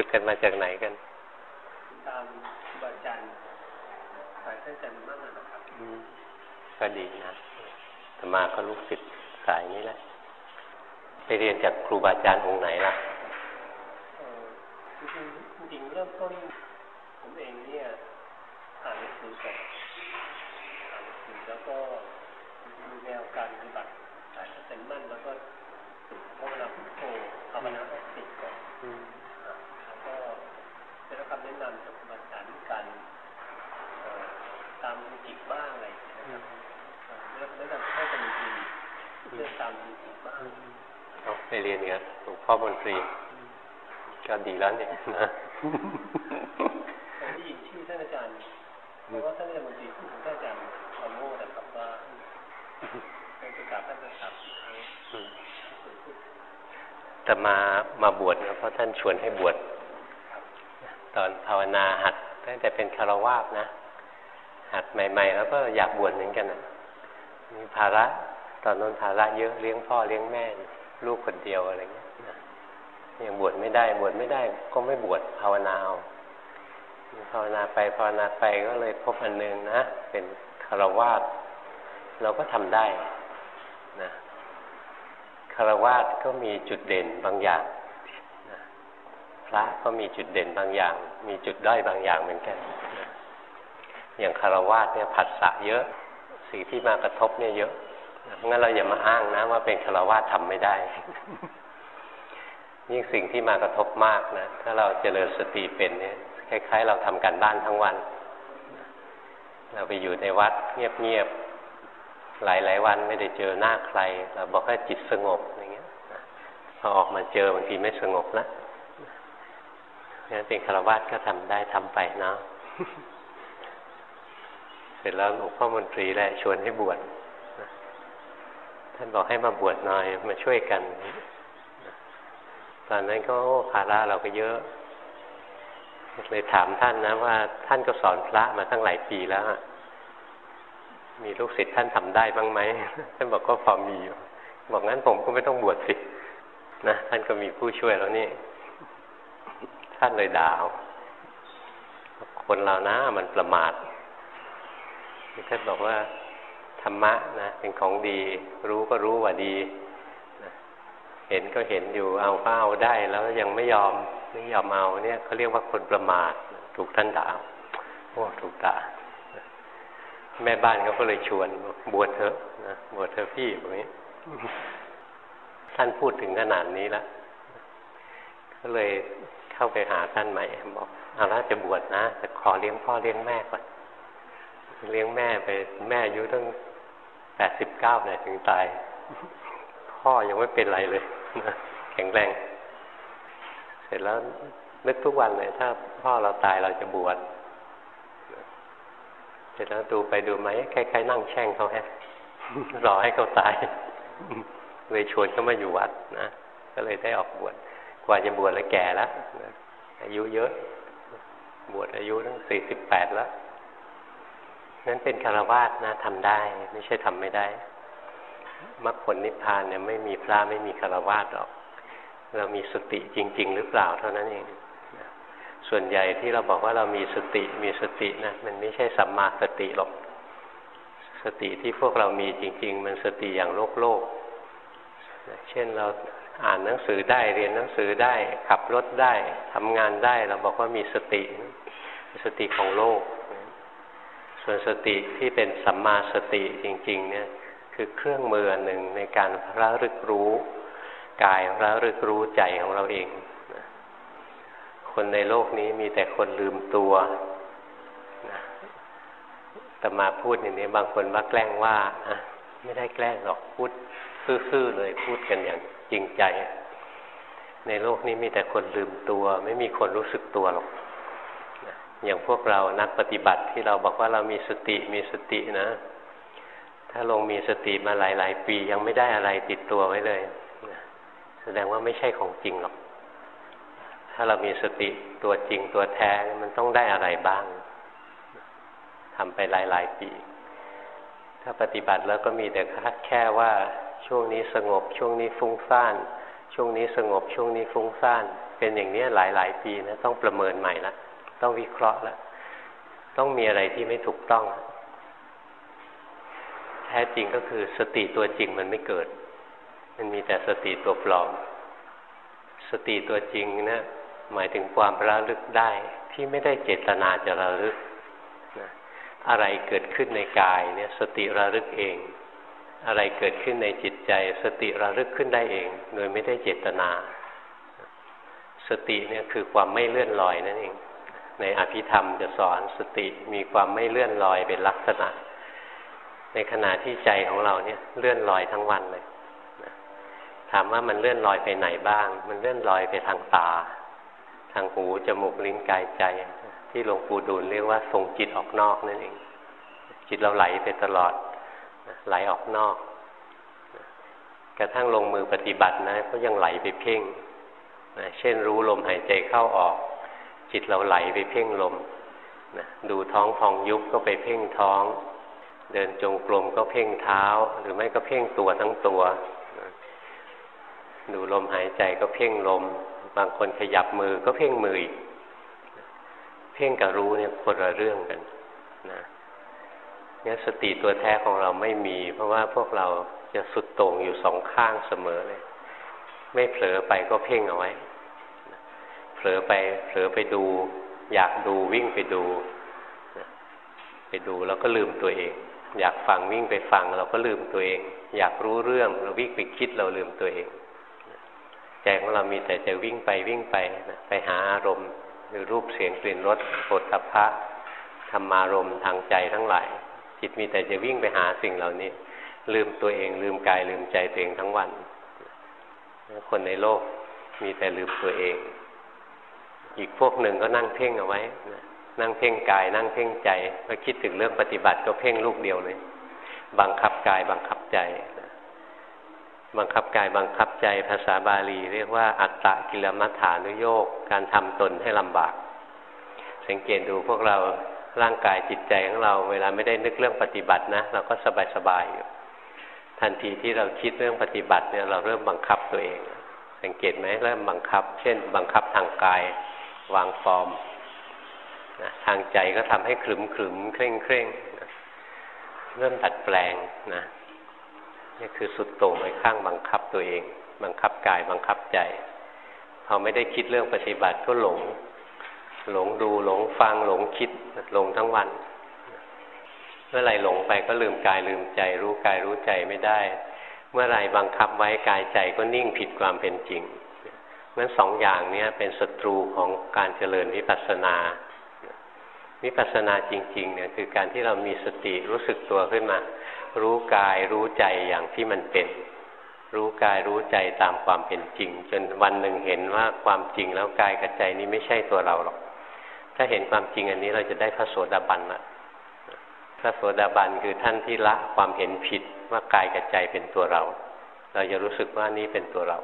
ฝึกกันมาจากไหนกัน ตามบาจันสายท่านจันมากนะครับก็ดีนะธรรมาก็ลูกศิษย์สายนี้แหละ ไปเรียนจากครูบาอาจารย์องค์ไหนล่ะจริงจริงเริ่มต้น ผมเองเนี่ยอ่านหนังสือก่อนอ่านหนังสือแล้วก็ดูแนวการปฏิบัติสายเต็มมั่นแล้วก็ภาวนาพุทโธภาวนาให้ติดก่อนแล้วก็ได้รับคำแนะนำจากครูบาอาจารย์การตามจิตบ้างอะไรนะครับเรื่องแนะนำให้กันดีเรื่องตามจิตบ้างเอาไปเรียนเนี่ยหลวงพ่อบนตรีก็ดีแล้วเนี่ยนะได้ยินชื่อท่านอาจารย์เพราะว่าท่านอาจารย์มนตรีพูดถึงท่านอาจารย์คอนโม่นะครับว่าเป็นประกาศท่านประกาศแต่มามาบวชนะเพราะท่านชวนให้บวชต อนภาวนาหัดตั้งแต่เป็นคารวาสนะ หัดใหม่ ๆ แล้วก็อยากบวชเหมือนกันนะมีภาระตอนนั้นภาระเยอะเลี้ยงพ่อเลี้ยงแม่ ลูกคนเดียวอะไรเงี้ยยังบวชไม่ได้บวชไม่ได้ก็ไม่บวชภาวนาเอาภาวนาไปภาวนาไปก็เลยพบอันนึงนะเป็นคารวาสเราก็ทำได้นะคารวาสก็มีจุดเด่นบางอย่าง พระก็มีจุดเด่นบางอย่าง มีจุดด้อยบางอย่างเหมือนกัน อย่างคารวาสเนี่ยผัสสะเยอะ สิ่งที่มากระทบเนี่ยเยอะเพราะงั้นเราอย่ามาอ้างนะ ว่าเป็นคารวาสทำไม่ได้ ยิ่งสิ่งที่มากระทบมากนะ ถ้าเราเจริญสติเป็นเนี่ย คล้าย ๆ เราทำการบ้านทั้งวัน เราไปอยู่ในวัดเงียบๆ หลายๆวันไม่ได้เจอหน้าใคร เราบอกให้จิตสงบอย่างเงี้ยพอออกมาเจอบางทีไม่สงบละ งั้นเป็นคารวะก็ทำได้ทำไปเนาะเสร็จแล้วหลวงพ่อมนตรีแหละชวนให้บวชท่านบอกให้มาบวชหน่อยมาช่วยกัน ตอนนั้นก็ภาระเราก็เยอะเลยถามท่านนะว่าท่านก็สอนพระมาตั้งหลายปีแล้วมีลูกศิษย์ท่านทำได้บ้างไหมท่านบอกก็พอมีอยู่บอกงั้นผมก็ไม่ต้องบวชสินะท่านก็มีผู้ช่วยแล้วนี่ ท่านเลยด่าคนเรานะมันประมาทท่านบอกว่าธรรมะนะเป็นของดี รู้ก็รู้ว่าดีเห็นก็เห็นอยู่เอาก็เอาได้ แล้วยังไม่ยอมไม่ยอมเอาเนี่ยเขาเรียกว่าคนประมาทถูกท่านด่าโอ้ถูกด่าแม่บ้านเขาก็เลยชวนบวชเถอะนะบวชเถอะพี่แบบนี้ท่านพูดถึงขนาดนี้แล้วก็เลย เข้าไปหาท่านใหม่บอกเอาละจะบวชนะแต่ขอเลี้ยงพ่อเลี้ยงแม่ก่อนเลี้ยงแม่ไปแม่อายุตั้งแปดสิบเก้าเลยถึงตาย พ่อยังไม่เป็นไรเลยแข็งแรง เสร็จแล้วนึกทุกวันเลย ถ้าพ่อเราตายเราจะบวชเสร็จแล้วดูไปดูไหมคล้ายๆนั่งแช่งเขาแฮะรอให้เขาตายเลยชวนเขามาอยู่วัดนะก็เลยได้ออกบวช กว่าจะบวชแล้วแก่แล้วอายุเยอะ บวชอายุตั้งสี่สิบแปดแล้วนั้นเป็นคารวาสนะทำได้ ไม่ใช่ทำไม่ได้มรรคผลนิพพานเนี่ยไม่มีพระไม่มีคารวะหรอก เรามีสติจริง ๆ หรือเปล่าเท่านั้นเองส่วนใหญ่ที่เราบอกว่าเรามีสติมีสตินะมันไม่ใช่สัมมาสติหรอก สติที่พวกเรามีจริง ๆ มันสติอย่างโลกโลก เช่นเรา อ่านหนังสือได้เรียนหนังสือได้ ขับรถได้ทำงานได้เราบอกว่ามีสติ สติของโลก ส่วนสติที่เป็นสัมมาสติจริง ๆ เนี่ย คือเครื่องมือหนึ่งในการระลึกรู้กายระลึกรู้ใจของเราเอง คนในโลกนี้มีแต่คนลืมตัวแต่มาพูดอย่างนี้บางคนว่าแกล้งว่าไม่ได้แกล้งหรอกพูดซื่อๆเลยพูดกันอย่าง จริงใจ ในโลกนี้มีแต่คนลืมตัว ไม่มีคนรู้สึกตัวหรอกอย่างพวกเรานักปฏิบัติที่เราบอกว่าเรามีสติมีสตินะ ถ้าลงมีสติมาหลาย ๆ ปียังไม่ได้อะไรติดตัวไว้เลย แสดงว่าไม่ใช่ของจริงหรอก ถ้าเรามีสติตัวจริงตัวแท้มันต้องได้อะไรบ้างทำไปหลาย ๆ ปี ถ้าปฏิบัติแล้วก็มีแต่แค่ว่า ช่วงนี้สงบ ช่วงนี้ฟุ้งซ่าน ช่วงนี้สงบ ช่วงนี้ฟุ้งซ่าน เป็นอย่างนี้หลายหลายปีนะต้องประเมินใหม่ละต้องวิเคราะห์ละต้องมีอะไรที่ไม่ถูกต้อง แท้จริงก็คือสติตัวจริงมันไม่เกิด มันมีแต่สติตัวปลอม สติตัวจริงนะหมายถึงความระลึกได้ที่ไม่ได้เจตนาจะระลึกนะอะไรเกิดขึ้นในกายเนี่ยสติระลึกเอง อะไรเกิดขึ้นในจิตใจ สติระลึกขึ้นได้เอง โดยไม่ได้เจตนา สติเนี่ยคือความไม่เลื่อนลอยนั่นเอง ในอภิธรรมจะสอนสติมีความไม่เลื่อนลอยเป็นลักษณะ ในขณะที่ใจของเราเนี่ยเลื่อนลอยทั้งวันเลยถามว่ามันเลื่อนลอยไปไหนบ้าง มันเลื่อนลอยไปทางตา ทางหูจมูกลิ้นกายใจ ที่หลวงปู่ดูลเรียกว่าส่งจิตออกนอกนั่นเอง จิตเราไหลไปตลอด ไหลออกนอก กระทั่งลงมือปฏิบัตินะก็ยังไหลไปเพ่งนะเช่นรู้ลมหายใจเข้าออก จิตเราไหลไปเพ่งลมนะดูท้องพองยุบก็ไปเพ่งท้อง เดินจงกรมก็เพ่งเท้า หรือไม่ก็เพ่งตัวทั้งตัวดูลมหายใจก็เพ่งลม บางคนขยับมือก็เพ่งมืออีกเพ่งกับรู้เนี่ยคนละเรื่องกันนะ นี่ยสติตัวแท้ของเราไม่มี เพราะว่าพวกเราจะสุดโต่งอยู่สองข้างเสมอเลย ไม่เผลอไปก็เพ่งเอาไว้เผลอไปเผลอไปดู อยากดูวิ่งไปดู ไปดูแล้วก็ลืมตัวเอง อยากฟังวิ่งไปฟังเราก็ลืมตัวเอง อยากรู้เรื่องเราวิ่งไปคิดเราลืมตัวเอง ใจของเรามีแต่จะวิ่งไปวิ่งไปนะไปหาอารมณ์หรือรูปเสียงกลิ่นรสโผฏฐัพพะธรรมารมณ์ทางใจทั้งหลาย จิตมีแต่จะวิ่งไปหาสิ่งเหล่านี้ ลืมตัวเองลืมกายลืมใจตัวเองทั้งวัน คนในโลกมีแต่ลืมตัวเอง อีกพวกหนึ่งก็นั่งเพ่งเอาไว้นั่งเพ่งกาย นั่งเพ่งใจพอคิดถึงเรื่องปฏิบัติก็เพ่งลูกเดียวเลย บังคับกายบังคับใจบังคับกายบังคับใจภาษาบาลีเรียกว่า อัตตะกิลมัฐานุโยกการทำตนให้ลำบาก สังเกตดูพวกเรา ร่างกายจิตใจของเรา เวลาไม่ได้นึกเรื่องปฏิบัตินะ เราก็สบายสบายอยู่ทันทีที่เราคิดเรื่องปฏิบัติเนี่ยเราเริ่มบังคับตัวเอง สังเกตไหมเริ่มบังคับ เช่น บังคับทางกายวางฟอร์มนะทางใจก็ทำให้ขรึมขรึมเคร่งเคร่งนะเริ่มดัดแปลงนะนี่คือสุดโต่งไปข้างบังคับตัวเอง บังคับกายบังคับใจพอไม่ได้คิดเรื่องปฏิบัติก็หลง หลงดูหลงฟังหลงคิดหลงทั้งวัน เมื่อไรหลงไปก็ลืมกายลืมใจ รู้กายรู้ใจไม่ได้ เมื่อไรบังคับไว้กายใจก็นิ่งผิดความเป็นจริงนั้นสองอย่างนี้เป็นศัตรูของการเจริญวิปัสสนาวิปัสสนาจริงๆเนี่ยคือการที่เรามีสติรู้สึกตัวขึ้นมา รู้กายรู้ใจอย่างที่มันเป็น รู้กายรู้ใจตามความเป็นจริง จนวันหนึ่งเห็นว่าความจริงแล้วกายกับใจนี้ไม่ใช่ตัวเราหรอก ถ้าเห็นความจริงอันนี้เราจะได้พระโสดาบันละพระโสดาบันคือท่านที่ละความเห็นผิดว่ากายกับใจเป็นตัวเรา เราจะรู้สึกว่านี้เป็นตัวเรา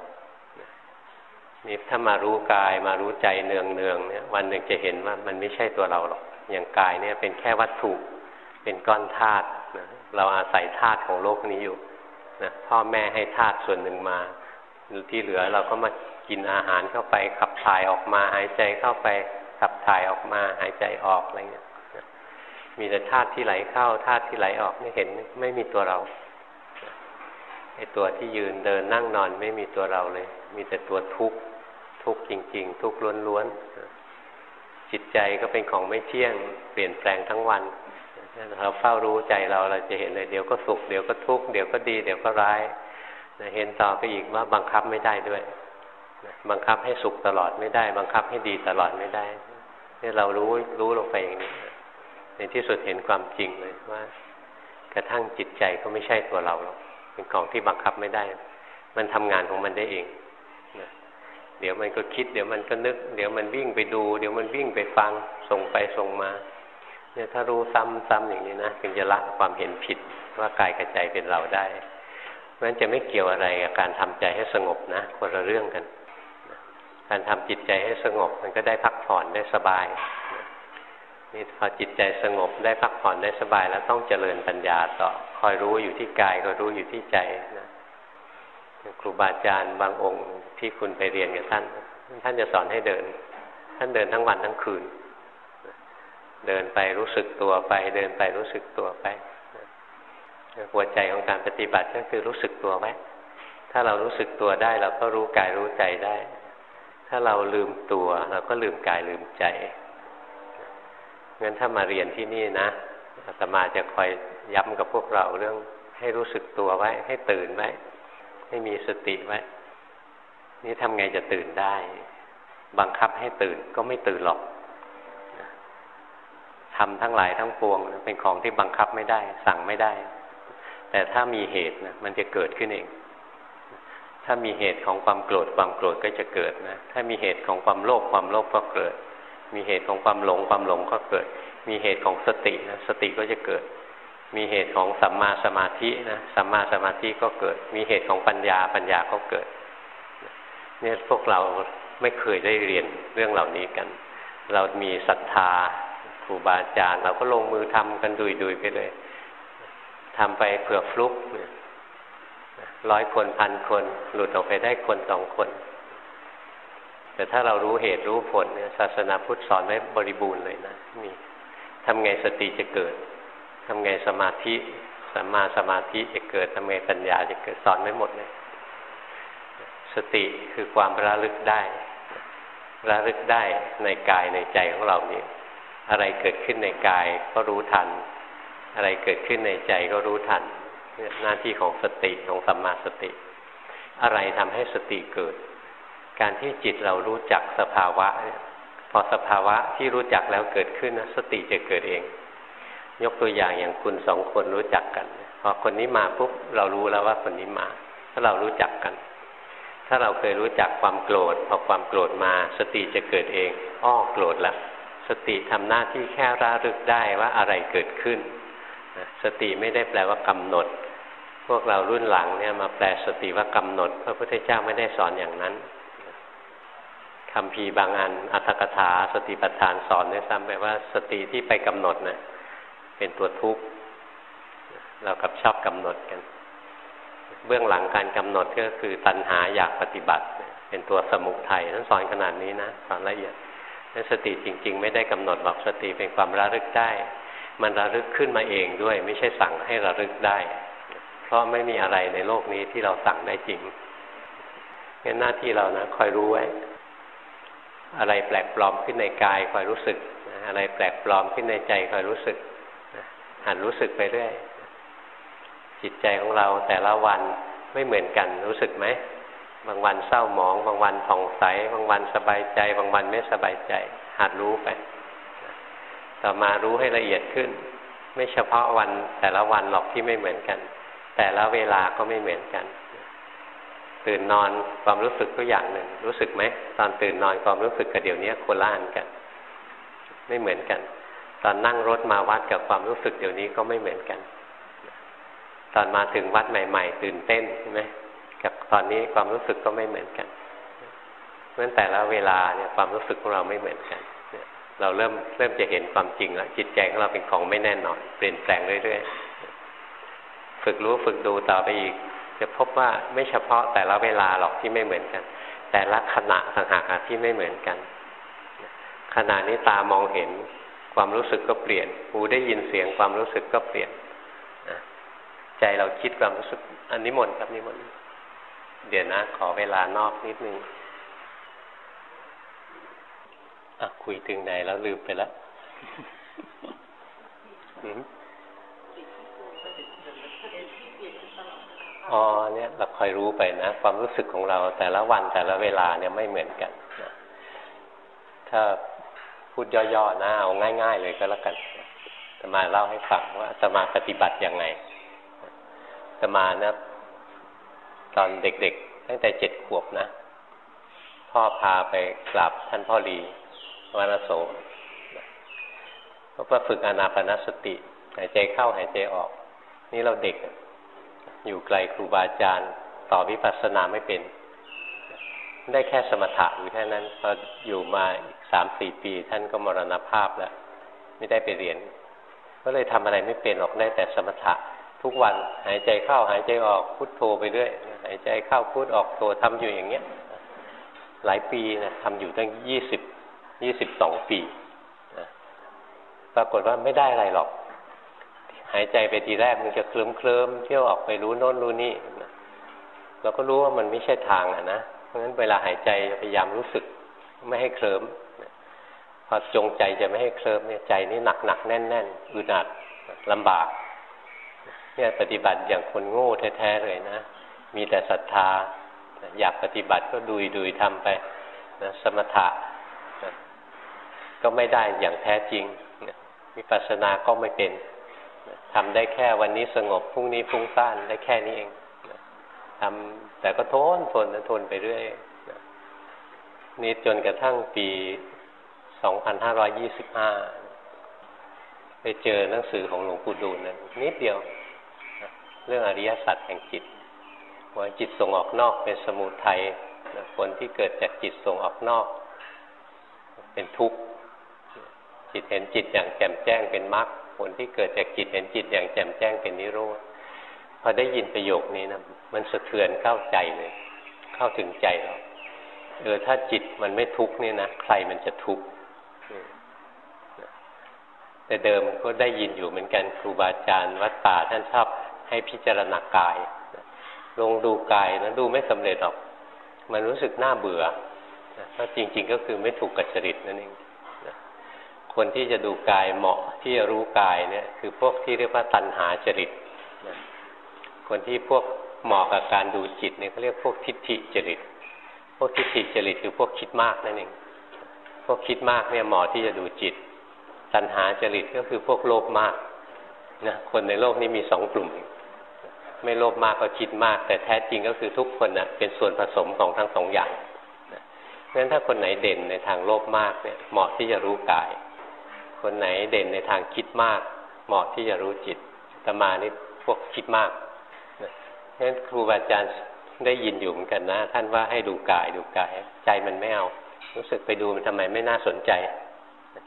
นี่ถ้ามารู้กายมารู้ใจเนืองเนืองเนี่ยวันหนึ่งจะเห็นว่ามันไม่ใช่ตัวเราหรอก อย่างกายเนี่ยเป็นแค่วัตถุ เป็นก้อนธาตุนะเราอาศัยธาตุของโลกนี้อยู่นะพ่อแม่ให้ธาตุส่วนหนึ่งมาที่เหลือเราก็มากินอาหารเข้าไปขับถ่ายออกมาหายใจเข้าไป ขับถ่ายออกมาหายใจออกอะไรเงี้ยมีแต่ธาตุที่ไหลเข้าธาตุที่ไหลออกไม่เห็นไม่มีตัวเราไอตัวที่ยืนเดินนั่งนอนไม่มีตัวเราเลย มีแต่ตัวทุกข์ทุกข์จริง ๆ ทุกข์ล้วนๆจิตใจก็เป็นของไม่เที่ยง เปลี่ยนแปลงทั้งวันเราเฝ้ารู้ใจเราเราจะเห็นเลยเดี๋ยวก็สุขเดี๋ยวก็ทุกข์เดี๋ยวก็ดี เดี๋ยวก็ร้ายเห็นต่อไปอีกว่าบังคับไม่ได้ด้วย บังคับให้สุขตลอดไม่ได้ บังคับให้ดีตลอดไม่ได้นี่เรารู้รู้ลงไปอย่างนี้ ในที่สุดเห็นความจริงเลยว่า กระทั่งจิตใจก็ไม่ใช่ตัวเราหรอกเป็นของที่บังคับไม่ได้ มันทำงานของมันได้เองเดี๋ยวมันก็คิด เดี๋ยวมันก็นึก เดี๋ยวมันวิ่งไปดู เดี๋ยวมันวิ่งไปฟังส่งไปส่งมา เนี่ยถ้ารู้ซ้ำๆอย่างนี้นะถึงจะละความเห็นผิดว่ากายกับใจเป็นเราได้เพราะฉะนั้นจะไม่เกี่ยวอะไรกับการทำใจให้สงบนะคนละเรื่องกัน การทำจิตใจให้สงบ มันก็ได้พักผ่อนได้สบายนี่พอจิตใจสงบได้พักผ่อนได้สบาย แล้วต้องเจริญปัญญาต่อคอยรู้อยู่ที่กายก็รู้อยู่ที่ใจนะครูบาอาจารย์บางองค์ที่คุณไปเรียนกับท่าน ท่านจะสอนให้เดิน ท่านเดินทั้งวันทั้งคืน เดินไปรู้สึกตัวไป เดินไปรู้สึกตัวไปหัวใจของการปฏิบัติก็คือรู้สึกตัวไว้ถ้าเรารู้สึกตัวได้เราก็รู้กายรู้ใจได้ ถ้าเราลืมตัวเราก็ลืมกายลืมใจงั้นถ้ามาเรียนที่นี่นะอาตมาจะคอยย้ำกับพวกเราเรื่องให้รู้สึกตัวไว้ ให้ตื่นไว้ ให้มีสติไว้ นี่ทำไงจะตื่นได้ บังคับให้ตื่นก็ไม่ตื่นหรอกทำทั้งหลายทั้งปวง เป็นของที่บังคับไม่ได้ สั่งไม่ได้ แต่ถ้ามีเหตุนะมันจะเกิดขึ้นเอง ถ้ามีเหตุของความโกรธความโกรธก็จะเกิดนะ ถ้ามีเหตุของความโลภความโลภก็เกิด มีเหตุของความหลงความหลงก็เกิด มีเหตุของสตินะสติก็จะเกิด มีเหตุของสัมมาสมาธินะสัมมาสมาธิก็เกิด มีเหตุของปัญญาปัญญาก็เกิด เนี่ยพวกเราไม่เคยได้เรียนเรื่องเหล่านี้กัน เรามีศรัทธาครูบาอาจารย์ เราก็ลงมือทำกันดุยๆไปเลยทำไปเผื่อฟลุก ร้อยคนพันคน หลุดออกไปได้คนสองคน แต่ถ้าเรารู้เหตุรู้ผลเนี่ยศาสนาพุทธสอนไว้บริบูรณ์เลยนะมีทำไงสติจะเกิดทำไงสมาธิสัมมาสมาธิจะเกิดทำไงปัญญาจะเกิดสอนไว้หมดเลยสติคือความระลึกได้ ระลึกได้ในกายในใจของเรานี้ อะไรเกิดขึ้นในกายก็รู้ทัน อะไรเกิดขึ้นในใจก็รู้ทัน หน้าที่ของสติของสัมมาสติ อะไรทำให้สติเกิด การที่จิตเรารู้จักสภาวะเนี่ยพอสภาวะที่รู้จักแล้วเกิดขึ้นนะสติจะเกิดเอง ยกตัวอย่างอย่างคุณสองคนรู้จักกัน พอคนนี้มาปุ๊บเรารู้แล้วว่าคนนี้มา ถ้าเรารู้จักกัน ถ้าเราเคยรู้จักความโกรธ พอความโกรธมา สติจะเกิดเองอ้อโกรธแล้วสติทำหน้าที่แค่ระลึกได้ว่าอะไรเกิดขึ้น สติไม่ได้แปลว่ากำหนด พวกเรารุ่นหลังเนี่ยมาแปลสติว่ากำหนด พระพุทธเจ้าไม่ได้สอนอย่างนั้นคำพีบางอันอัตถกถาสติปัฏฐานสอนด้วยซ้ำไปว่าสติที่ไปกำหนดเนะ่เป็นตัวทุกข์เรากับชอบกำหนดกัน เบื้องหลังการกำหนดก็คือตัณหาอยากปฏิบัติ เป็นตัวสมุทัยท่านสอนขนาดนี้นะสอนละเอียดนั้นสติจริง ๆ ไม่ได้กำหนดบอกสติเป็นความระลึกได้ มันระลึกขึ้นมาเองด้วย ไม่ใช่สั่งให้ระลึกได้ ราะไม่มีอะไรในโลกนี้ที่เราสั่งได้จริงงั้นหน้าที่เรานะคอยรู้ไว้ อะไรแปลกปลอมขึ้นในกายคอยรู้สึก อะไรแปลกปลอมขึ้นในใจคอยรู้สึกหันรู้สึกไปเรื่อยจิตใจของเราแต่ละวันไม่เหมือนกันรู้สึกไหมบางวันเศร้าหมอง บางวันผ่องใส บางวันสบายใจ บางวันไม่สบายใจ หัดรู้ไป ต่อมารู้ให้ละเอียดขึ้น ไม่เฉพาะวันแต่ละวันหรอกที่ไม่เหมือนกัน แต่ละเวลาก็ไม่เหมือนกัน ตื่นนอนความรู้สึกก็อย่างหนึ่ง รู้สึกไหมตอนตื่นนอนความรู้สึกกับเดี๋ยวนี้โคล่านกัน ไม่เหมือนกัน ตอนนั่งรถมาวัดกับความรู้สึกเดี๋ยวนี้ก็ไม่เหมือนกัน ตอนมาถึงวัดใหม่ ๆ ตื่นเต้นใช่ไหมกับตอนนี้ความรู้สึกก็ไม่เหมือนกันเพราะฉะนั้นแต่ละเวลาเนี่ยความรู้สึกของเราไม่เหมือนกันเราเริ่มเริ่มจะเห็นความจริงแล้วจิตใจของเราเป็นของไม่แน่นอน เปลี่ยนแปลงเรื่อยๆ ฝึกรู้ฝึกดูต่อไปอีก จะพบว่าไม่เฉพาะแต่ละเวลาหรอกที่ไม่เหมือนกัน แต่ละขณะต่างหากที่ไม่เหมือนกัน ขณะนี้ตามองเห็นความรู้สึกก็เปลี่ยน หูได้ยินเสียงความรู้สึกก็เปลี่ยนใจเราคิดความรู้สึก อันนี้หมดครับนี้หมดเดี๋ยวนะ ขอเวลานอกนิดนึงอะคุยถึงไหนแล้วลืมไปแล้ว อ๋อเนี่ยเราคอยรู้ไปนะ ความรู้สึกของเราแต่ละวันแต่ละเวลาเนี่ยไม่เหมือนกันนะถ้าพูดย่อๆนะเอาง่าย ๆ เลยก็แล้วกันจะมาเล่าให้ฟังว่าจะมาปฏิบัติยังไงจะมานะตอนเด็กๆ ตั้งแต่เจ็ดขวบนะ พ่อพาไปกราบท่านพ่อรีวานโสเพราะว่าฝึกอนาปนสติ หายใจเข้าหายใจออก นี่เราเด็ก อยู่ไกลครูบาอาจารย์ ต่อวิปัสสนาไม่เป็น ได้แค่สมถะอยู่แค่นั้นพออยู่มาอีกสามสี่ปี ท่านก็มรณภาพแล้ว ไม่ได้ไปเรียน ก็เลยทำอะไรไม่เป็นออกได้แต่สมถะ ทุกวันหายใจเข้าหายใจออกพุทโธไปเรื่อยหายใจเข้าพุทออกโธทำอยู่อย่างเงี้ย หลายปีนะทำอยู่ตั้งยี่สิบยี่สิบสองปีปรากฏว่าไม่ได้อะไรหรอก หายใจไปทีแรกมันจะเคลิ้มเคลิมเที่ยวออกไปรู้โน้นรู้นี่เราก็รู้ว่ามันไม่ใช่ทางอะนะ เพราะฉะนั้นเวลาหายใจพยายามรู้สึกไม่ให้เคลิ้มพอจงใจจะไม่ให้เคลิ้มเนี่ยใจนี่หนักหนักแน่นแน่นอึดอัดลำบากเนี่ยปฏิบัติอย่างคนโง่แท้ๆเลยนะ มีแต่ศรัทธา อยากปฏิบัติก็ดุยดุยทำไปนะสมถะนะก็ไม่ได้อย่างแท้จริงนะวิปัสสนาก็ไม่เป็น ทำได้แค่วันนี้สงบพรุ่งนี้ฟุ้งซ่านได้แค่นี้เองทำแต่ก็ทนทนทนไปเรื่อยนี่จนกระทั่งปี 2525 ไปเจอหนังสือของหลวงปู่ดูลนั้นนิดเดียว เรื่องอริยสัจแห่งจิตว่าจิตส่งออกนอกเป็นสมุทัยผลที่เกิดจากจิตส่งออกนอก เป็นทุกข์ จิตเห็นจิตอย่างแจ่มแจ้งเป็นมรรค ผลที่เกิดจากจิตเห็นจิตอย่างแจ่มแจ้งเป็นนิโรธพอได้ยินประโยคนี้นะมันสะเทือนเข้าใจเลย เข้าถึงใจเราเออถ้าจิตมันไม่ทุกข์นี่นะใครมันจะทุกข์แต่เดิมก็ได้ยินอยู่เหมือนกันครูบาอาจารย์วัดป่าท่านชอบให้พิจารณากาย ลงดูกายนะดูไม่สำเร็จหรอก มันรู้สึกน่าเบื่อเพราะจริง ๆ ก็คือไม่ถูกกัจจริตนั่นเอง คนที่จะดูกายเหมาะที่จะรู้กายเนี่ย คือพวกที่เรียกว่าตัณหาจริตคนที่พวกเหมาะกับการดูจิตเนี่ยเขาเรียกพวกทิฏฐิจริต พวกทิฏฐิจริตคือพวกคิดมากนั่นเองพวกคิดมากเนี่ยเหมาะที่จะดูจิต ตัณหาจริตก็คือพวกโลภมากนะคนในโลกนี้มีสองกลุ่ม ไม่โลภมากก็คิดมาก แต่แท้จริงก็คือทุกคนนะเป็นส่วนผสมของทั้งสองอย่างเพราะฉะนั้นถ้าคนไหนเด่นในทางโลภมากเนี่ยเหมาะที่จะรู้กาย คนไหนเด่นในทางคิดมาก เหมาะที่จะรู้จิตตมานี่พวกคิดมากเพราะฉะนั้นครูบาอาจารย์ได้ยินอยู่เหมือนกันนะ ท่านว่าให้ดูกายดูกาย ใจมันไม่เอา รู้สึกไปดูมันทำไมไม่น่าสนใจ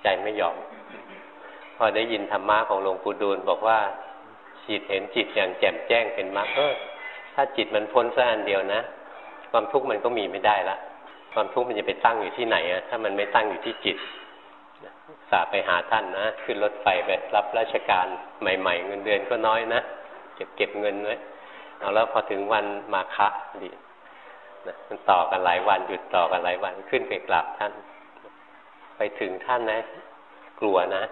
ใจไม่ยอม พอได้ยินธรรมะของหลวงปู่ดูลบอกว่าจิตเห็นจิตอย่างแจ่มแจ้งเป็นมรรคเออถ้าจิตมันพ้นสักอันเดียวนะ ความทุกข์มันก็มีไม่ได้ละความทุกข์มันจะไปตั้งอยู่ที่ไหนอะถ้ามันไม่ตั้งอยู่ที่จิต สาไปหาท่านนะ ขึ้นรถไฟไปรับราชการใหม่ ๆ เงินเดือนก็น้อยนะเก็บเก็บเงินไว้เอาแล้วพอถึงวันมาคะดีนะมันต่อกันหลายวันหยุดต่อกันหลายวันขึ้นไปกราบท่าน ไปถึงท่านนะ กลัวนะ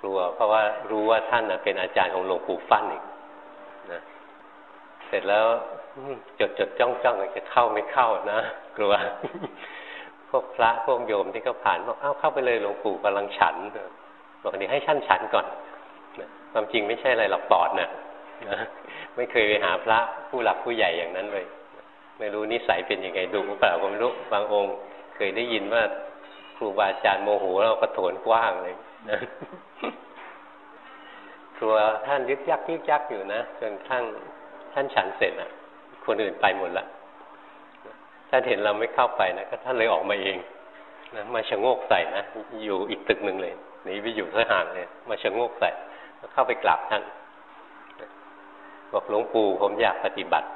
กลัว เพราะว่ารู้ว่าท่านเป็นอาจารย์ของหลวงปู่ฟั่นอีกนะเสร็จแล้วจดจดจ้องจ้องจะเข้าไม่เข้านะกลัว พวกพระพวกโยมที่เขาผ่านบอกเอ้าเข้าไปเลยหลวงปู่กำลังฉันบอกเดี๋ยวให้ท่นฉันก่อนความจริงไม่ใช่อะไรหรอกปอดนะนะไม่เคยไปหาพระผู้หลักผู้ใหญ่อย่างนั้นเลย ไม่รู้นิสัยเป็นยังไงดูเปล่าก็ไม่รู้บางองค์ เคยได้ยินว่าครูบาอาจารย์โมโหเรากระโถนกว้างเลยนะครัวท่านยึกยักยึกยักอยู่นะจนทั้งท่านฉันเสร็จอะ คนอื่นไปหมดละ ท่านเห็นเราไม่เข้าไปนะก็ท่านเลยออกมาเองนะมาชะโงกใส่นะอยู่อีกตึกหนึ่งเลยหนีไปอยู่ซะห่างเลยมาชะโงกใส่แล้วเข้าไปกราบท่านบอกหลวงปู่ผมอยากปฏิบัติ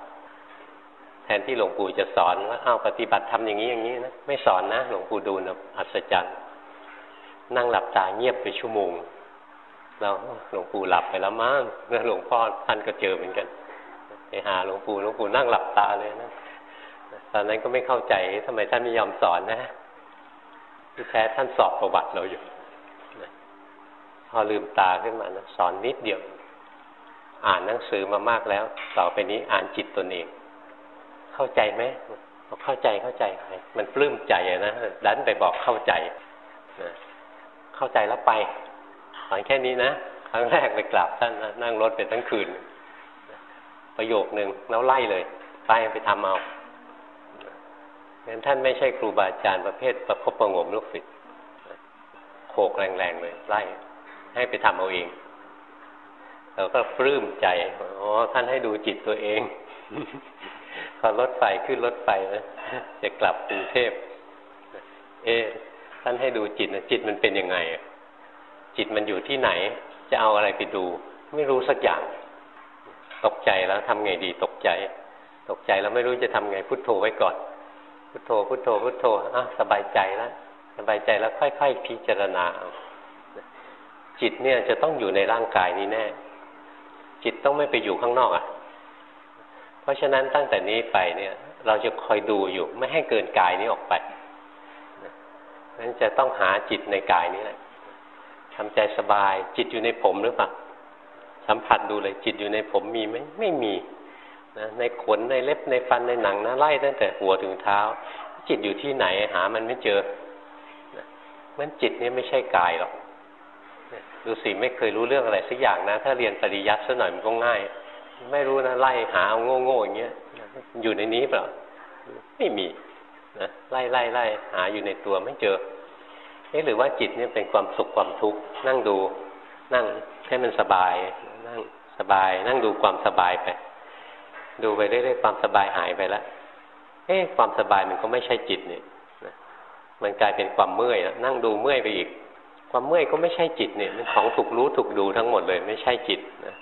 แทนที่หลวงปู่จะสอนว่าอ้าวปฏิบัติทำอย่างนี้อย่างนี้นะไม่สอนนะหลวงปู่ดูนะอัศจรรย์นั่งหลับตาเงียบไปชั่วโมงเราหลวงปู่หลับไปแล้วมั้งแล้วหลวงพ่อท่านก็เจอเหมือนกันไปหาหลวงปู่หลวงปู่นั่งหลับตาเลยนะ ตอนนั้นก็ไม่เข้าใจทำไมท่านไม่ยอมสอนนะที่แท้ท่านสอบประวัติเราอยู่พอลืมตาขึ้นมานะสอนนิดเดียว อ่านหนังสือมามากแล้ว ต่อไปนี้อ่านจิตตนเอง เข้าใจไหมเข้าใจเข้าใจมันปลื้มใจนะดันไปบอกเข้าใจนะเข้าใจแล้วไปสอนแค่นี้นะครั้งแรกไปกราบท่านนะนั่งรถไปทั้งคืน ประโยคหนึ่งแล้วไล่เลย ไปไปทำเอา งั้นท่านไม่ใช่ครูบาอาจารย์ประเภทประคบประงมลูกศิษย์โขกแรงๆเลยไล่ให้ไปทำเอาเองเราก็ปลื้มใจอ๋อท่านให้ดูจิตตัวเอง พอรถไฟขึ้นรถไฟนะจะกลับกรุงเทพเอ๊ท่านให้ดูจิตนะจิตมันเป็นยังไงจิตมันอยู่ที่ไหน จะเอาอะไรไปดู ไม่รู้สักอย่าง ตกใจแล้วทำไงดีตกใจ ตกใจแล้วไม่รู้จะทำไงพุทโธไว้ก่อน พุทโธพุทโธพุทโธอะสบายใจแล้วสบายใจแล้วค่อย ๆ พิจารณาจิตเนี่ยจะต้องอยู่ในร่างกายนี้แน่ จิตต้องไม่ไปอยู่ข้างนอกอะ เพราะฉะนั้นตั้งแต่นี้ไปเนี่ย เราจะคอยดูอยู่ไม่ให้เกินกายนี้ออกไปนั้นจะต้องหาจิตในกายนี้แหละทำใจสบาย จิตอยู่ในผมหรือเปล่าสัมผัสดูเลย จิตอยู่ในผมมีไหมไม่มี นะในขนในเล็บในฟันในหนังนะไล่ตั้งแต่หัวถึงเท้า จิตอยู่ที่ไหนหา มันไม่เจอนะมันจิตนี้ไม่ใช่กายหรอกดูสิไม่เคยรู้เรื่องอะไรสักอย่างนะ ถ้าเรียนปริยัติสักหน่อยมันก็ง่าย ไม่รู้นะไล่หาเอาโง่ๆอย่างเงี้ยอยู่ในนี้เปล่าไม่มีนะไล่ไล่ไล่หาอยู่ในตัวไม่เจอเอ๊ะหรือว่าจิตเนี่ยเป็นความสุขความทุกข์นั่งดู นั่งให้มันสบาย นั่งสบาย นั่งดูความสบายไป ดูไปเรื่อยๆความสบายหายไปแล้วเอ๊ะความสบายมันก็ไม่ใช่จิตเนี่ยมันกลายเป็นความเมื่อยนั่งดูเมื่อยไปอีก ความเมื่อยก็ไม่ใช่จิตเนี่ยมันของถูกรู้ถูกดูทั้งหมดเลยไม่ใช่จิตนะ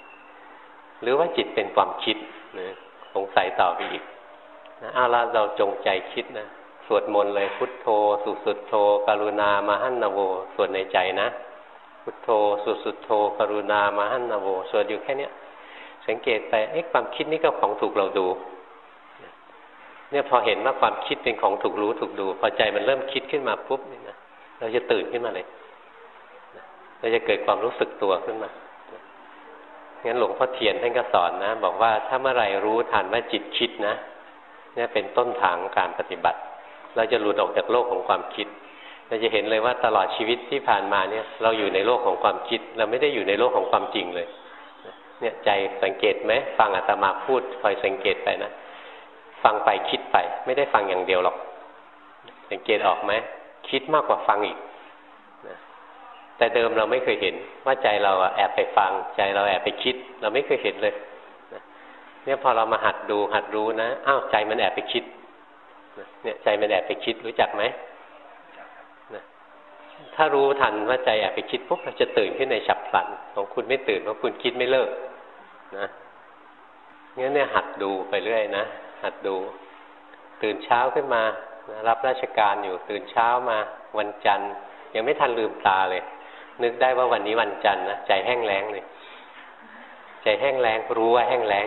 หรือว่าจิตเป็นความคิดนะสงสัยต่อไปอีกนะเอาละเราจงใจคิดนะสวดมนต์เลยพุทโธ สุสุดโธกรุณามาหันนโวสวดในใจนะ พุทโธ สุสุดโธกรุณามาหันนโวสวดอยู่แค่นี้ สังเกตไปเอ๊ะความคิดนี่ก็ของถูกเราดูเนี่ยพอเห็นว่าความคิดเป็นของถูกรู้ถูกดู พอใจมันเริ่มคิดขึ้นมาปุ๊บนี่นะเราจะตื่นขึ้นมาเลยเราจะเกิดความรู้สึกตัวขึ้นมางั้นหลวงพ่อเทียนท่านก็สอนนะ บอกว่าถ้าเมื่อไรรู้ทันว่าจิตคิดนะเนี่ยเป็นต้นทางการปฏิบัติ เราจะหลุดออกจากโลกของความคิด เราจะเห็นเลยว่าตลอดชีวิตที่ผ่านมาเนี่ย เราอยู่ในโลกของความคิด เราไม่ได้อยู่ในโลกของความจริงเลย เนี่ยใจสังเกตไหมฟังอาตมาพูดคอยสังเกตไปนะฟังไปคิดไป ไม่ได้ฟังอย่างเดียวหรอก สังเกตออกไหมคิดมากกว่าฟังอีกแต่เดิมเราไม่เคยเห็น ว่าใจเราแอบไปฟัง ใจเราแอบไปคิด เราไม่เคยเห็นเลยเนี่ยพอเรามาหัดดูหัดรู้นะอ้าวใจมันแอบไปคิดเนี่ยใจมันแอบไปคิดรู้จักไหมถ้ารู้ทันว่าใจแอบไปคิดปุ๊บเราจะตื่นขึ้นในฉับพลัน ของคุณไม่ตื่นเพราะคุณคิดไม่เลิก นะงั้นเนี่ยหัดดูไปเรื่อยนะหัดดู ตื่นเช้าขึ้นมารับราชการอยู่ตื่นเช้ามาวันจันทร์ ยังไม่ทันลืมตาเลย นึกได้ว่าวันนี้วันจันทร์นะใจแห้งแล้งเลย ใจแห้งแล้งรู้ว่าแห้งแล้ง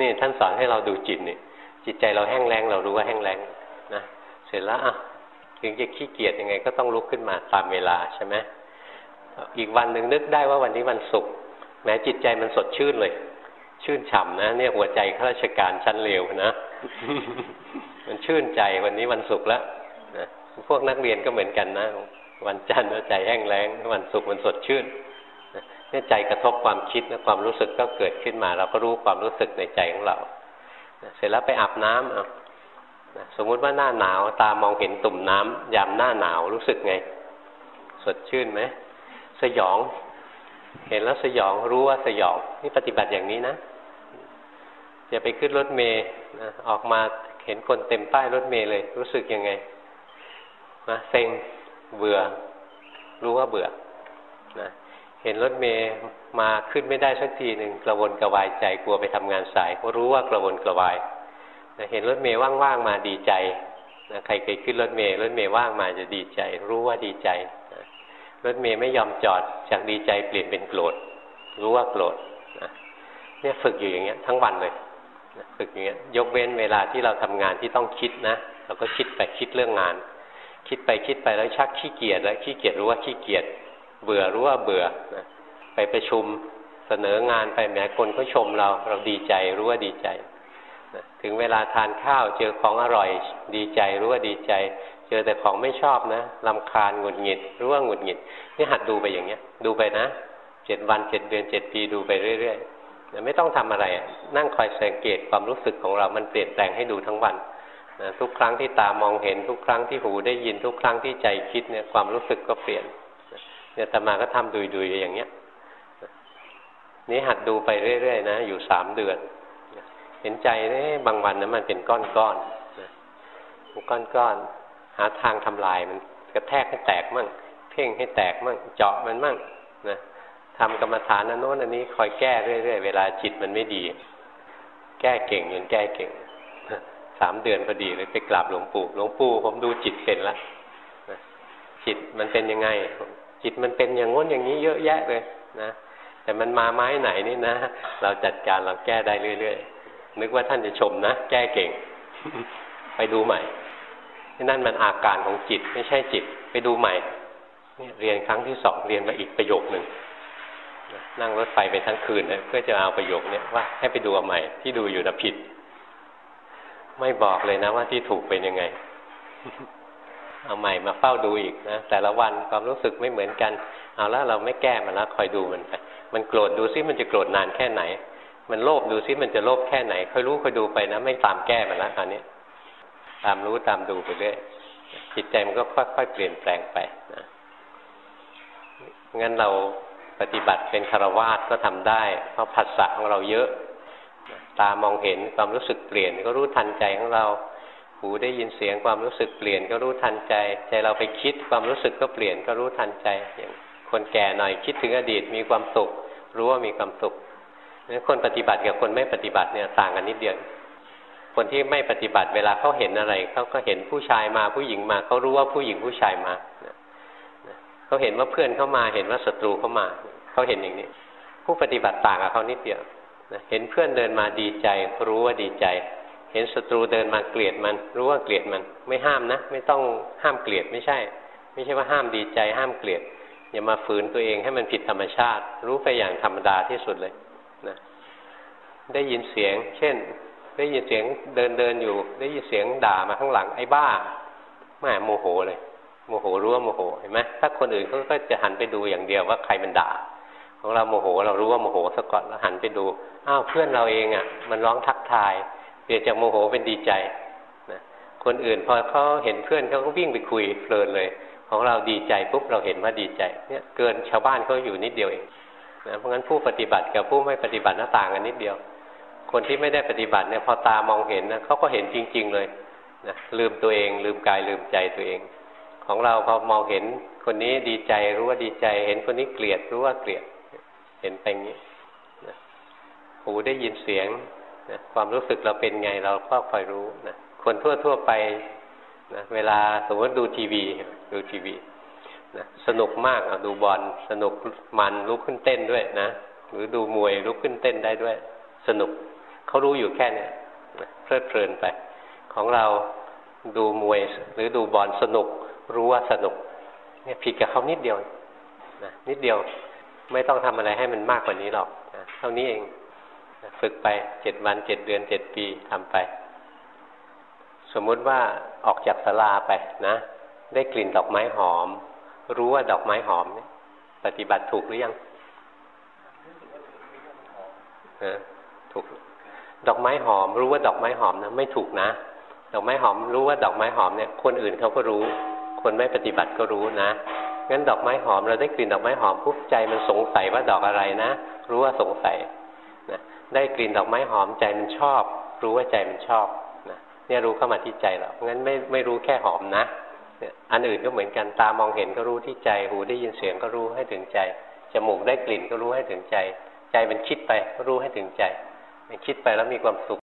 นี่ท่านสอนให้เราดูจิตนี่จิตใจเราแห้งแล้งเรารู้ว่าแห้งแล้งนะเสร็จแล้วอะถึงจะขี้เกียจยังไงก็ต้องลุกขึ้นมาตามเวลาใช่ไหมอีกวันหนึ่งนึกได้ว่าวันนี้วันศุกร์แม้จิตใจมันสดชื่นเลย ชื่นฉ่ำนะเนี่ยหัวใจข้าราชการชั้นเลวนะ มันชื่นใจวันนี้วันศุกร์แล้วนะพวกนักเรียนก็เหมือนกันนะ วันจันทร์ใจแห้งแล้ง วันศุกร์มันสดชื่นเนี่ยใจกระทบความคิดนะความรู้สึกก็เกิดขึ้นมา เราก็รู้ความรู้สึกในใจของเราเสร็จแล้วไปอาบน้ำเอาสมมุติว่าหน้าหนาวตามองเห็นตุ่มน้ำยามหน้าหนาวรู้สึกไง สดชื่นไหมสยอง เห็นแล้วสยองรู้ว่าสยอง นี่ปฏิบัติอย่างนี้นะ จะไปขึ้นรถเมย์นะออกมาเห็นคนเต็มป้ายรถเมย์เลย รู้สึกยังไงนะเซ็งเบื่อ รู้ว่าเบื่อนะเห็นรถเมย์มาขึ้นไม่ได้สักทีหนึ่งกระวนกระวายใจกลัวไปทำงานสายก็รู้ว่ากระวนกระวายเห็นรถเมย์ว่างๆมาดีใจนะใครเคยขึ้นรถเมย์รถเมย์ว่างมาจะดีใจ รู้ว่าดีใจนะรถเมย์ไม่ยอมจอดจากดีใจเปลี่ยนเป็นโกรธรู้ว่าโกรธนะเนี่ยฝึกอยู่อย่างเงี้ยทั้งวันเลย ฝึกอย่างเงี้ยยกเว้นเวลาที่เราทำงานที่ต้องคิดนะเราก็คิดไปคิดเรื่องงาน คิดไปคิดไปแล้วชักขี้เกียจแล้วขี้เกียจรู้ว่าขี้เกียจเบื่อรู้ว่าเบื่อนะไปประชุมเสนองานไปแม้คนเขาชมเรา เราดีใจรู้ว่าดีใจนะถึงเวลาทานข้าวเจอของอร่อย ดีใจรู้ว่าดีใจ เจอแต่ของไม่ชอบนะลำคาญหงุดหงิดรู้ว่าหงุดหงิดนี่หัดดูไปอย่างเงี้ย ดูไปนะเจ็ดวันเจ็ดเดือนเจ็ดปีดูไปเรื่อย ๆ ไม่ต้องทำอะไร นั่งคอยสังเกตความรู้สึกของเรา มันเปลี่ยนแปลงให้ดูทั้งวันนะทุกครั้งที่ตามองเห็นทุกครั้งที่หูได้ยินทุกครั้งที่ใจคิดเนี่ยความรู้สึกก็เปลี่ยนเนี่ยตมาก็ทำดุยๆอย่างเงี้ยนี่หัดดูไปเรื่อยๆนะอยู่สามเดือน เห็นใจเนี่ยบางวันนะมันเป็นก้อนๆก้อนๆหาทางทำลายมันกระแทกให้แตกมั่งเพ่งให้แตกมั่งเจาะมันมั่งนะ ทำกรรมฐานนั้นโน้นอันนี้คอยแก้เรื่อยๆเวลาจิตมันไม่ดี แก้เก่งจนแก้เก่งสามเดือนพอดีเลยไปกราบหลวงปู่หลวงปู่ผมดูจิตเป็นละจิตมันเป็นยังไง จิตมันเป็นอย่างง้นอย่างนี้เยอะแยะเลยนะแต่มันมาไม้ไหนนี่นะ เราจัดการเราแก้ได้เรื่อยๆนึกว่าท่านจะชมนะแก้เก่ง ไปดูใหม่นั่นมันอาการของจิตไม่ใช่จิต ไปดูใหม่เรียนครั้งที่สองเรียนมาอีกประโยคหนึ่ง นั่งรถไฟไปทั้งคืนเพื่อจะเอาประโยคนี้ว่าให้ไปดูใหม่ที่ดูอยู่นะผิด ไม่บอกเลยนะว่าที่ถูกเป็นยังไง เอาใหม่มาเฝ้าดูอีกนะแต่ละวันความรู้สึกไม่เหมือนกัน เอาแล้วเราไม่แก้มันแล้วคอยดูมันไปมันโกรธดูซิมันจะโกรธนานแค่ไหน มันโลภดูซิมันจะโลภแค่ไหนคอยรู้คอยดูไปนะ ไม่ตามแก้มันแล้วตอนนี้ตามรู้ตามดูไปเรื่อยจิตใจมันก็ค่อยๆเปลี่ยนแปลงไปนะงั้นเรา ปฏิบัติเป็นคารวาสก็ทำได้ เพราะผัสสะของเราเยอะ ตามองเห็นความรู้สึกเปลี่ยนก็รู้ทันใจของเรา หูได้ยินเสียงความรู้สึกเปลี่ยนก็รู้ทันใจ ใจเราไปคิดความรู้สึกก็เปลี่ยนก็รู้ทันใจ อย่างคนแก่หน่อยคิดถึงอดีตมีความสุข รู้ว่ามีความสุขนั้นคนปฏิบัติกับคนไม่ปฏิบัติเนี่ยต่างกันนิดเดียว คนที่ไม่ปฏิบัติเวลาเขาเห็นอะไรเขาก็เห็นผู้ชายมาผู้หญิงมาเขารู้ว่าผู้หญิงผู้ชายมาเขาเห็นว่าเพื่อนเขามาเห็นว่าศัตรูเขามาเเขาเห็นอย่างนี้ ผู้ปฏิบัติต่างกับเขานิดเดียวเห็นเพื่อนเดินมาดีใจ รู้ว่าดีใจ เห็นศัตรูเดินมาเกลียดมัน รู้ว่าเกลียดมัน ไม่ห้ามนะ ไม่ต้องห้ามเกลียดไม่ใช่ ไม่ใช่ว่าห้ามดีใจ ห้ามเกลียดอย่ามาฝืนตัวเองให้มันผิดธรรมชาติ รู้ไปอย่างธรรมดาที่สุดเลยนะได้ยินเสียง เช่น ได้ยินเสียงเดินเดินอยู่ ได้ยินเสียงด่ามาข้างหลังไอ้บ้าแม่โมโหเลยโมโหรู้ว่าโมโหเห็นไหมถ้าคนอื่นเขาก็จะหันไปดูอย่างเดียวว่าใครมันด่า ของเราโมโห เรารู้ว่าโมโหซะก่อนแล้วหันไปดูอ้าวเพื่อนเราเองอะ มันร้องทักทาย เปลี่ยนจากโมโหเป็นดีใจนะคนอื่นพอเขาเห็นเพื่อนเขาก็วิ่งไปคุยเพลินเลย ของเราดีใจปุ๊บเราเห็นว่าดีใจ เนี่ยเกินชาวบ้านเขาอยู่นิดเดียวเองนะเพราะงั้นผู้ปฏิบัติกับผู้ไม่ปฏิบัติหน้าต่างกันนิดเดียว คนที่ไม่ได้ปฏิบัติเนี่ยพอตามองเห็นนะเขาก็เห็นจริง ๆเลยนะลืมตัวเองลืมกายลืมใจตัวเอง ของเราพอมองเห็นคนนี้ดีใจรู้ว่าดีใจ เห็นคนนี้เกลียดรู้ว่าเกลียด เห็นไปงี้นะหูได้ยินเสียงนะความรู้สึกเราเป็นไงเราก็คอยรู้นะคนทั่วทั่วไปนะเวลาสมมติดูทีวี ดูทีวีนะสนุกมากดูบอลสนุกมันลุกขึ้นเต้นด้วยนะ หรือดูมวยลุกขึ้นเต้นได้ด้วย สนุกเขารู้อยู่แค่นี้เพลิดเพลินไป ของเราดูมวยหรือดูบอลสนุก รู้ว่าสนุก เนี่ยผิดกับเขานิดเดียวนะนิดเดียว ไม่ต้องทำอะไรให้มันมากกว่านี้หรอกนะเท่านี้เองฝึกไปเจ็ดวันเจ็ดเดือนเจ็ดปีทำไป สมมุติว่าออกจากศาลาไปนะ ได้กลิ่นดอกไม้หอม รู้ว่าดอกไม้หอมเนี่ย ปฏิบัติถูกหรือยังถูก ดอกไม้หอม รู้ว่าดอกไม้หอมนะไม่ถูกนะ ดอกไม้หอม รู้ว่าดอกไม้หอมเนี่ย คนอื่นเขาก็รู้ คนไม่ปฏิบัติก็รู้นะ งั้นดอกไม้หอมเราได้กลิ่นดอกไม้หอมปุ๊บใจมันสงสัยว่าดอกอะไรนะ รู้ว่าสงสัยนะได้กลิ่นดอกไม้หอมใจมันชอบ รู้ว่าใจมันชอบนะเนี่ยรู้เข้ามาที่ใจเรางั้นไม่ไม่รู้แค่หอมนะอันอื่นก็เหมือนกันตามองเห็นก็รู้ที่ใจ หูได้ยินเสียงก็รู้ให้ถึงใจจมูกได้กลิ่นก็รู้ให้ถึงใจ ใจมันคิดไปก็รู้ให้ถึงใจ มันคิดไปแล้วมีความสุข